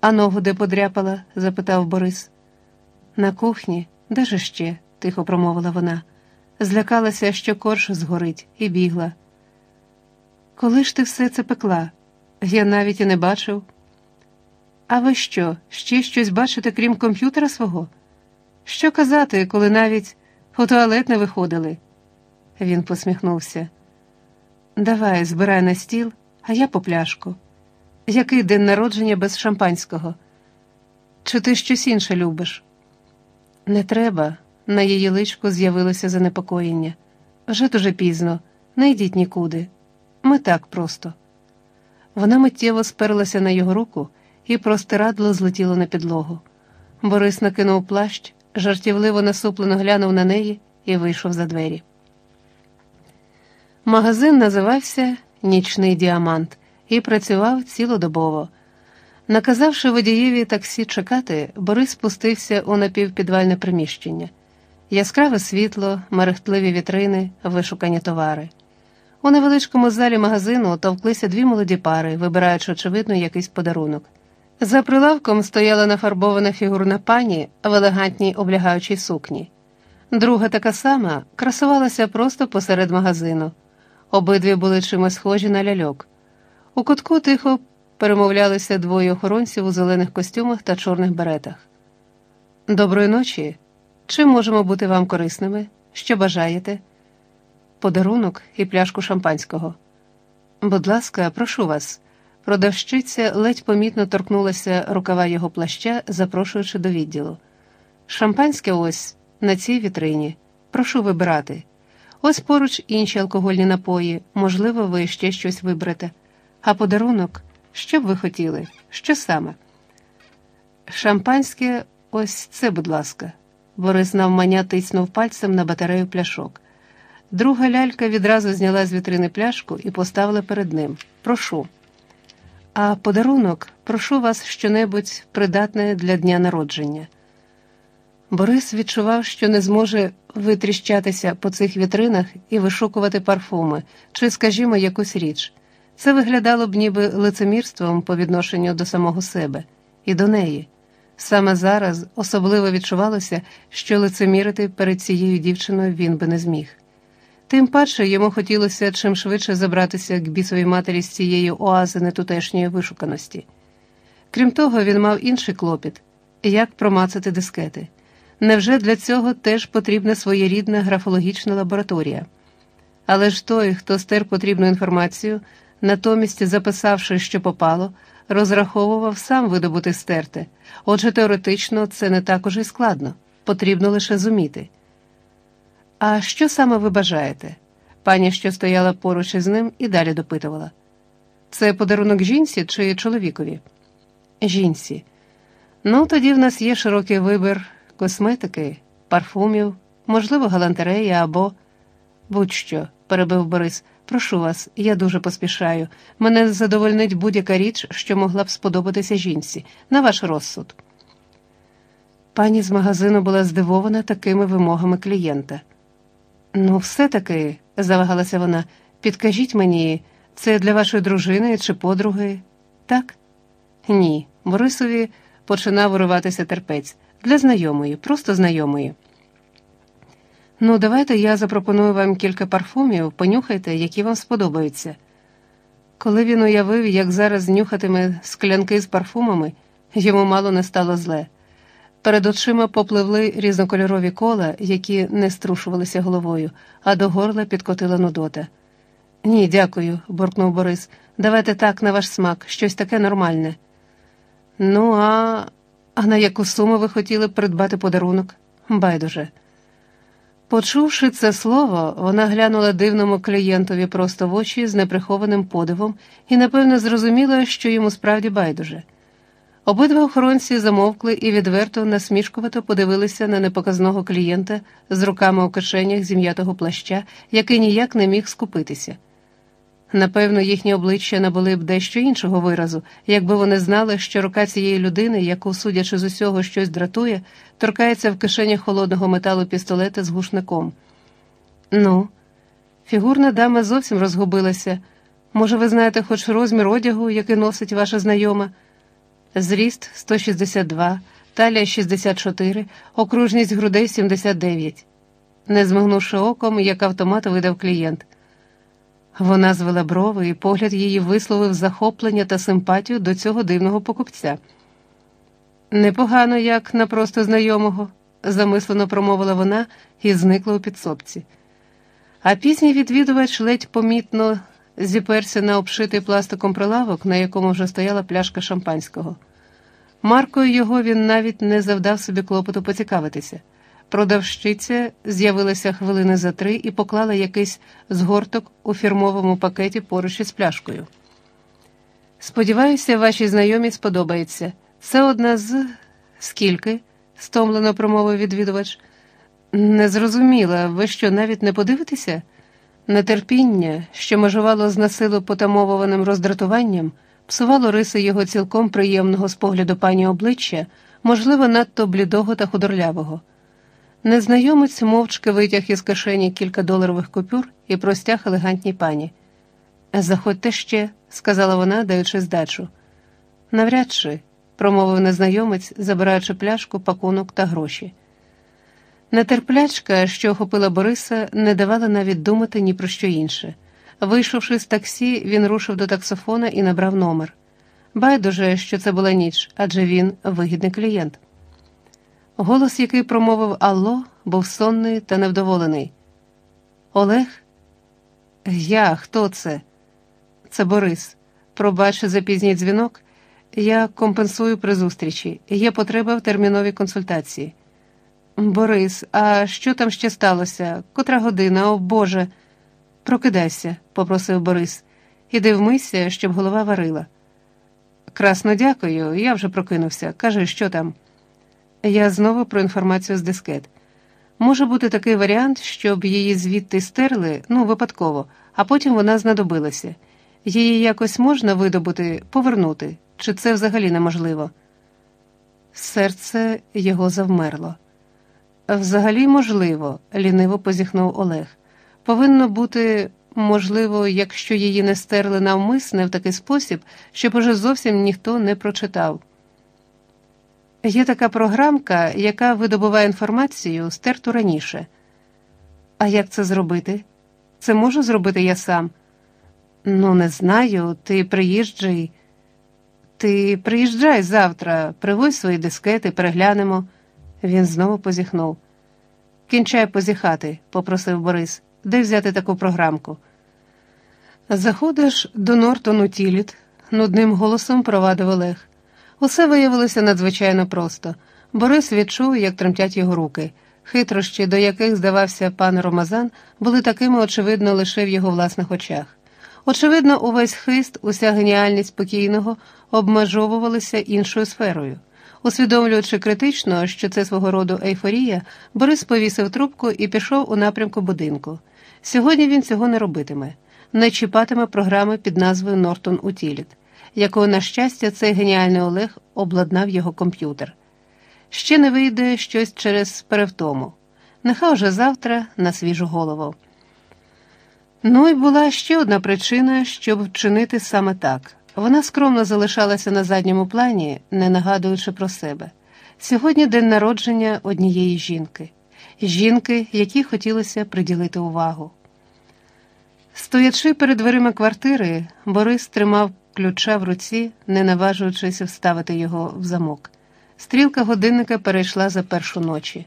А ногу де подряпала? запитав Борис. На кухні, де ж ще? тихо промовила вона. Злякалася, що корж згорить, і бігла. Коли ж ти все це пекла? Я навіть і не бачив. А ви що, ще щось бачите, крім комп'ютера свого? Що казати, коли навіть у туалет не виходили? Він посміхнувся. Давай, збирай на стіл, а я по пляшку. Який день народження без шампанського? Чи ти щось інше любиш? Не треба. На її личку з'явилося занепокоєння. Вже дуже пізно, не йдіть нікуди. Ми так просто. Вона миттєво сперлася на його руку і простирадло злетіло на підлогу. Борис накинув плащ, жартівливо насуплено глянув на неї і вийшов за двері. Магазин називався Нічний діамант і працював цілодобово. Наказавши водієві таксі чекати, Борис спустився у напівпідвальне приміщення. Яскраве світло, мерехтливі вітрини, вишукані товари. У невеличкому залі магазину товклися дві молоді пари, вибираючи, очевидно, якийсь подарунок. За прилавком стояла нафарбована фігурна пані в елегантній облягаючій сукні. Друга така сама красувалася просто посеред магазину. Обидві були чимось схожі на ляльок. У кутку тихо перемовлялися двоє охоронців у зелених костюмах та чорних беретах. Доброї ночі. Чим можемо бути вам корисними? Що бажаєте? Подарунок і пляшку шампанського. Будь ласка, прошу вас. Продавщиця ледь помітно торкнулася рукава його плаща, запрошуючи до відділу. Шампанське ось на цій вітрині. Прошу вибирати. Ось поруч інші алкогольні напої, можливо, ви ще щось виберете. А подарунок, що б ви хотіли? Що саме? Шампанське, ось це, будь ласка. Борис навмання тиснув пальцем на батарею пляшок. Друга лялька відразу зняла з вітрини пляшку і поставила перед ним. Прошу. А подарунок, прошу вас щонебудь придатне для дня народження. Борис відчував, що не зможе витріщатися по цих вітринах і вишукувати парфуми чи, скажімо, якусь річ. Це виглядало б ніби лицемірством по відношенню до самого себе і до неї. Саме зараз особливо відчувалося, що лицемірити перед цією дівчиною він би не зміг. Тим паче йому хотілося чим швидше забратися к бісовій матері з цієї оази нетутешньої вишуканості. Крім того, він мав інший клопіт як промацати дискети. Невже для цього теж потрібна своєрідна графологічна лабораторія? Але ж той, хто стер потрібну інформацію, натомість записавши, що попало, розраховував сам видобути стерти. Отже, теоретично це не так уже й складно, потрібно лише зуміти. А що саме ви бажаєте? Пані, що стояла поруч із ним, і далі допитувала. Це подарунок жінці чи чоловікові? Жінці. Ну, тоді в нас є широкий вибір косметики, парфумів, можливо, галантерея або будь-що, перебив Борис. Прошу вас, я дуже поспішаю. Мене задовольнить будь-яка річ, що могла б сподобатися жінці, на ваш розсуд. Пані з магазину була здивована такими вимогами клієнта. Ну, все-таки, завагалася вона, підкажіть мені, це для вашої дружини чи подруги? Так? Ні. Борисові починав вириватися терпець для знайомої, просто знайомої. Ну, давайте я запропоную вам кілька парфумів, понюхайте, які вам сподобаються. Коли він уявив, як зараз нюхатиме склянки з парфумами, йому мало не стало зле. Перед очима попливли різнокольорові кола, які не струшувалися головою, а до горла підкотила нудота. Ні, дякую, буркнув Борис. Давайте так на ваш смак, щось таке нормальне. Ну, а А на яку суму ви хотіли б придбати подарунок? Байдуже. Почувши це слово, вона глянула дивному клієнтові просто в очі з неприхованим подивом і, напевно, зрозуміла, що йому справді байдуже. Обидва охоронці замовкли і відверто насмішкувато подивилися на непоказного клієнта з руками у кишенях зім'ятого плаща, який ніяк не міг скупитися. Напевно, їхні обличчя набули б дещо іншого виразу, якби вони знали, що рука цієї людини, яку, судячи з усього, щось дратує, торкається в кишенях холодного металу пістолета з гушником. Ну, фігурна дама зовсім розгубилася. Може, ви знаєте хоч розмір одягу, який носить ваша знайома? зріст 162, талія 64, окружність грудей 79. Не змигнувши оком, як автомат видав клієнт. Вона звела брови, і погляд її висловив захоплення та симпатію до цього дивного покупця. Непогано, як на просто знайомого, замислено промовила вона і зникла у підсобці. А пізній відвідувач ледь помітно зіперся на обшитий пластиком прилавок, на якому вже стояла пляшка шампанського. Маркою його він навіть не завдав собі клопоту поцікавитися. Продавщиця з'явилася хвилини за три і поклала якийсь згорток у фірмовому пакеті поруч із пляшкою. Сподіваюся, вашій знайомі сподобається. Це одна з скільки? стомлено промовив відвідувач. Не зрозуміла, ви що навіть не подивитеся? Нетерпіння, що межувало з насилу потамовуваним роздратуванням, псувало риси його цілком приємного з погляду пані обличчя, можливо, надто блідого та худорлявого. Незнайомець мовчки витяг із кишені кілька доларових купюр і простяг елегантній пані. Заходьте ще, сказала вона, даючи здачу. Навряд чи, промовив незнайомець, забираючи пляшку, пакунок та гроші. Нетерплячка, що охопила Бориса, не давала навіть думати ні про що інше. Вийшовши з таксі, він рушив до таксофона і набрав номер. Байдуже, що це була ніч, адже він вигідний клієнт. Голос, який промовив Алло, був сонний та невдоволений. Олег? Я, хто це? Це Борис. Пробач за пізній дзвінок. Я компенсую при зустрічі. Є потреба в терміновій консультації. Борис, а що там ще сталося? Котра година, о Боже. Прокидайся, попросив Борис, іди вмийся, щоб голова варила. Красно дякую, я вже прокинувся. Кажи, що там. Я знову про інформацію з дискет. Може бути такий варіант, щоб її звідти стерли, ну, випадково, а потім вона знадобилася. Її якось можна видобути, повернути, чи це взагалі неможливо? Серце його завмерло. Взагалі, можливо, ліниво позіхнув Олег. Повинно бути можливо, якщо її не стерли навмисне в такий спосіб, щоб уже зовсім ніхто не прочитав. Є така програмка, яка видобуває інформацію стерту раніше. А як це зробити? Це можу зробити я сам? Ну, не знаю, ти приїжджай. Ти приїжджай завтра, привозь свої дискети, переглянемо. Він знову позіхнув. Кінчай позіхати, попросив Борис, де взяти таку програмку. Заходиш до Нортону Тіліт, нудним голосом провадив Олег. Усе виявилося надзвичайно просто. Борис відчув, як тремтять його руки. Хитрощі, до яких здавався пан Ромазан, були такими, очевидно, лише в його власних очах. Очевидно, увесь хист, уся геніальність покійного обмежовувалися іншою сферою. Усвідомлюючи критично, що це свого роду ейфорія, Борис повісив трубку і пішов у напрямку будинку. Сьогодні він цього не робитиме, не чіпатиме програми під назвою Нортон Утіліт, якого, на щастя, цей геніальний Олег обладнав його комп'ютер. Ще не вийде щось через перевтому. Нехай уже завтра на свіжу голову. Ну і була ще одна причина, щоб вчинити саме так. Вона скромно залишалася на задньому плані, не нагадуючи про себе. Сьогодні день народження однієї жінки, жінки, якій хотілося приділити увагу. Стоячи перед дверима квартири, Борис тримав ключа в руці, не наважуючись вставити його в замок. Стрілка годинника перейшла за першу ночі.